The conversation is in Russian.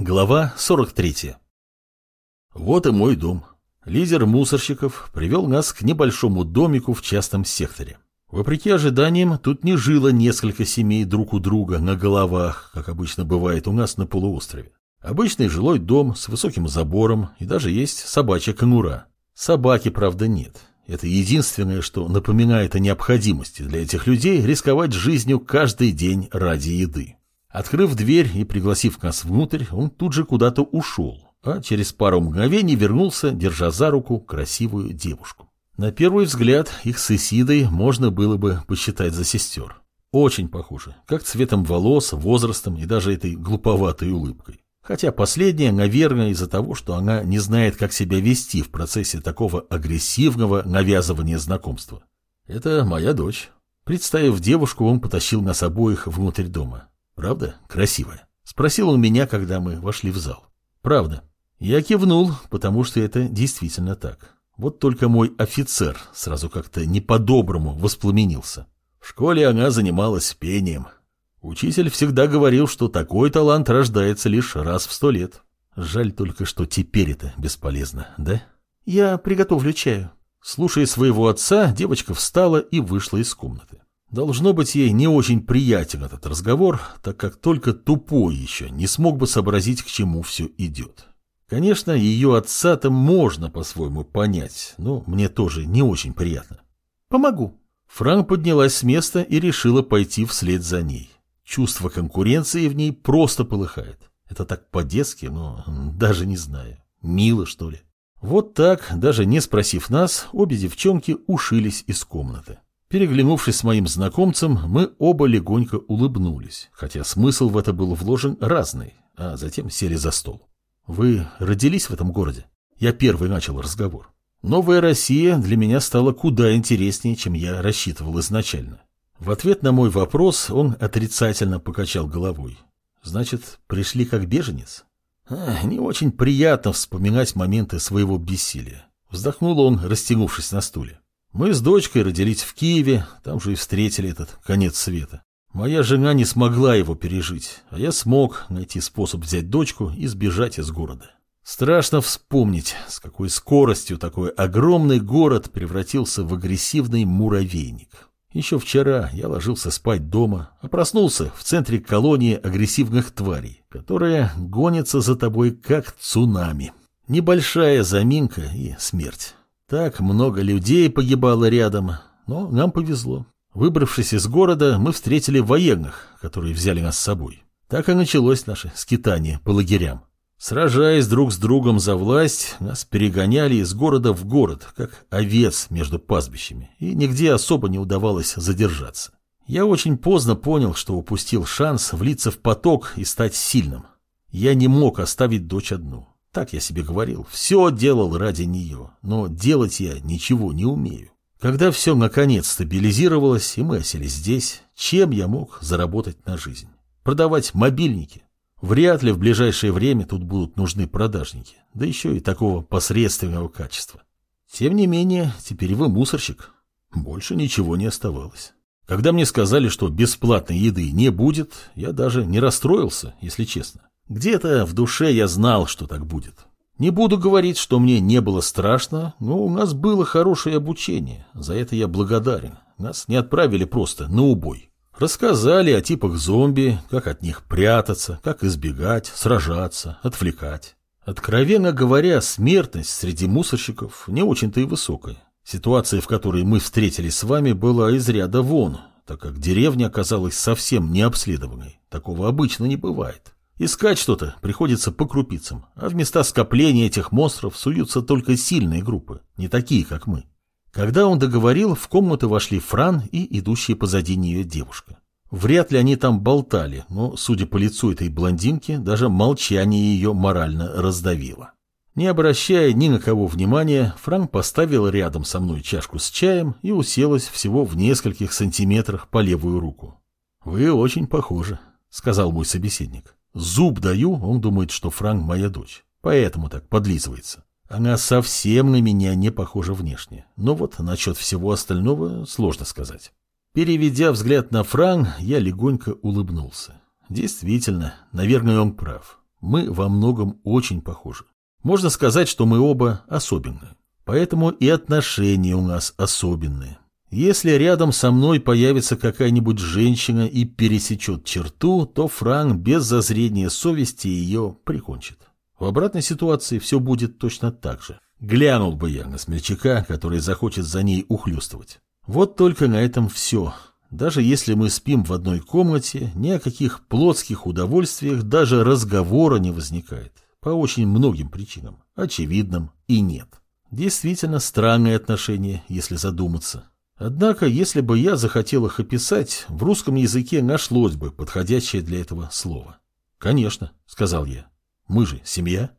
Глава 43. Вот и мой дом. Лидер мусорщиков привел нас к небольшому домику в частном секторе. Вопреки ожиданиям, тут не жило несколько семей друг у друга на головах, как обычно бывает у нас на полуострове. Обычный жилой дом с высоким забором и даже есть собачья конура. Собаки, правда, нет. Это единственное, что напоминает о необходимости для этих людей рисковать жизнью каждый день ради еды. Открыв дверь и пригласив нас внутрь, он тут же куда-то ушел, а через пару мгновений вернулся, держа за руку красивую девушку. На первый взгляд их с Исидой можно было бы посчитать за сестер. Очень похожи, как цветом волос, возрастом и даже этой глуповатой улыбкой. Хотя последняя, наверное, из-за того, что она не знает, как себя вести в процессе такого агрессивного навязывания знакомства. Это моя дочь. Представив девушку, он потащил нас обоих внутрь дома. Правда? Красивая. Спросил он меня, когда мы вошли в зал. Правда. Я кивнул, потому что это действительно так. Вот только мой офицер сразу как-то не по-доброму воспламенился. В школе она занималась пением. Учитель всегда говорил, что такой талант рождается лишь раз в сто лет. Жаль только, что теперь это бесполезно, да? Я приготовлю чаю. Слушая своего отца, девочка встала и вышла из комнаты. Должно быть, ей не очень приятен этот разговор, так как только тупой еще не смог бы сообразить, к чему все идет. Конечно, ее отца-то можно по-своему понять, но мне тоже не очень приятно. «Помогу». Франк поднялась с места и решила пойти вслед за ней. Чувство конкуренции в ней просто полыхает. Это так по-детски, но даже не знаю. Мило, что ли? Вот так, даже не спросив нас, обе девчонки ушились из комнаты. Переглянувшись с моим знакомцем, мы оба легонько улыбнулись, хотя смысл в это был вложен разный, а затем сели за стол. «Вы родились в этом городе?» Я первый начал разговор. «Новая Россия для меня стала куда интереснее, чем я рассчитывал изначально». В ответ на мой вопрос он отрицательно покачал головой. «Значит, пришли как беженец?» а, «Не очень приятно вспоминать моменты своего бессилия». Вздохнул он, растянувшись на стуле. Мы с дочкой родились в Киеве, там же и встретили этот конец света. Моя жена не смогла его пережить, а я смог найти способ взять дочку и сбежать из города. Страшно вспомнить, с какой скоростью такой огромный город превратился в агрессивный муравейник. Еще вчера я ложился спать дома, а проснулся в центре колонии агрессивных тварей, которые гонятся за тобой как цунами. Небольшая заминка и смерть. Так много людей погибало рядом, но нам повезло. Выбравшись из города, мы встретили военных, которые взяли нас с собой. Так и началось наше скитание по лагерям. Сражаясь друг с другом за власть, нас перегоняли из города в город, как овец между пастбищами, и нигде особо не удавалось задержаться. Я очень поздно понял, что упустил шанс влиться в поток и стать сильным. Я не мог оставить дочь одну. Так я себе говорил. Все делал ради нее, но делать я ничего не умею. Когда все наконец стабилизировалось, и мы осели здесь, чем я мог заработать на жизнь? Продавать мобильники? Вряд ли в ближайшее время тут будут нужны продажники, да еще и такого посредственного качества. Тем не менее, теперь вы мусорщик. Больше ничего не оставалось. Когда мне сказали, что бесплатной еды не будет, я даже не расстроился, если честно. Где-то в душе я знал, что так будет. Не буду говорить, что мне не было страшно, но у нас было хорошее обучение. За это я благодарен. Нас не отправили просто на убой. Рассказали о типах зомби, как от них прятаться, как избегать, сражаться, отвлекать. Откровенно говоря, смертность среди мусорщиков не очень-то и высокая. Ситуация, в которой мы встретились с вами, была из ряда вон, так как деревня оказалась совсем необследованной. Такого обычно не бывает. Искать что-то приходится по крупицам, а в места скопления этих монстров суются только сильные группы, не такие, как мы. Когда он договорил, в комнату вошли Фран и идущая позади нее девушка. Вряд ли они там болтали, но, судя по лицу этой блондинки, даже молчание ее морально раздавило. Не обращая ни на кого внимания, Фран поставил рядом со мной чашку с чаем и уселась всего в нескольких сантиметрах по левую руку. «Вы очень похожи», — сказал мой собеседник. Зуб даю, он думает, что Франк моя дочь. Поэтому так подлизывается. Она совсем на меня не похожа внешне. Но вот насчет всего остального сложно сказать. Переведя взгляд на Фран, я легонько улыбнулся. Действительно, наверное, он прав. Мы во многом очень похожи. Можно сказать, что мы оба особенные. Поэтому и отношения у нас особенные. Если рядом со мной появится какая-нибудь женщина и пересечет черту, то Франк без зазрения совести ее прикончит. В обратной ситуации все будет точно так же. Глянул бы я на смельчака, который захочет за ней ухлёстывать. Вот только на этом все. Даже если мы спим в одной комнате, ни о каких плотских удовольствиях даже разговора не возникает. По очень многим причинам, очевидным и нет. Действительно странные отношения, если задуматься. Однако, если бы я захотел их описать, в русском языке нашлось бы подходящее для этого слово. «Конечно», — сказал я. «Мы же семья».